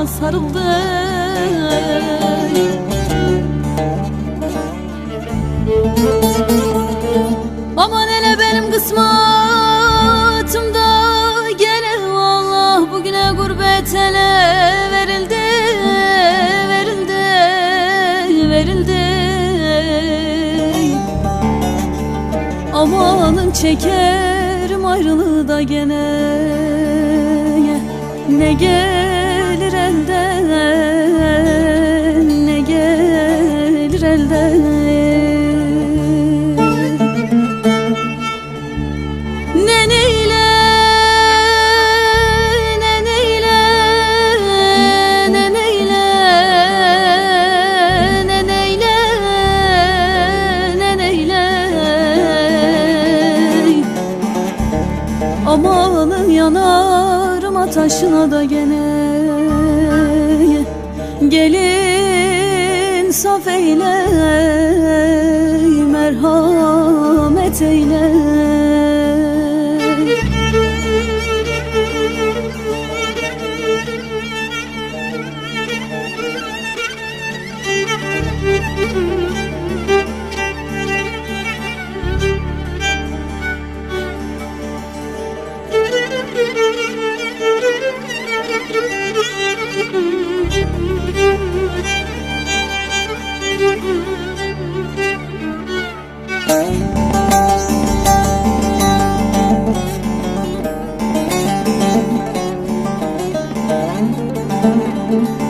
Boynuma sarıldı Aman hele benim kısmatımda gene vallah bugüne gurbet ele verildi verildi verildi. Amanın çekerim ayrılığı da gene ne gelir ataşına da gene Gelin saf eyle Müzik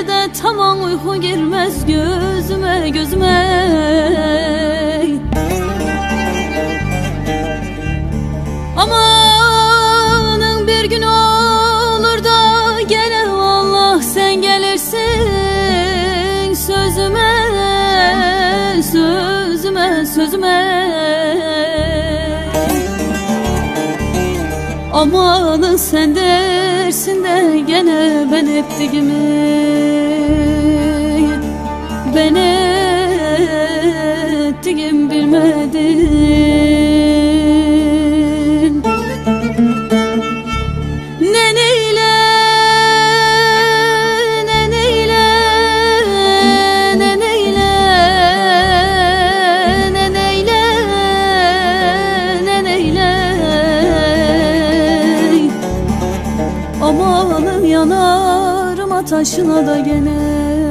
Gecelerde tamam uyku girmez gözüme gözüme. Amanın bir gün olur da gene vallah sen gelirsin sözüme sözüme sözüme. Amanın sen dersin de gene ben hep digimi Ben ettiğim bilmedin. Ne neyle ne neyle ne neyle ne neyle ne neyle Amanın yanarım ataşına da gene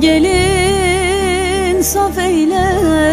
Gelin saf eyle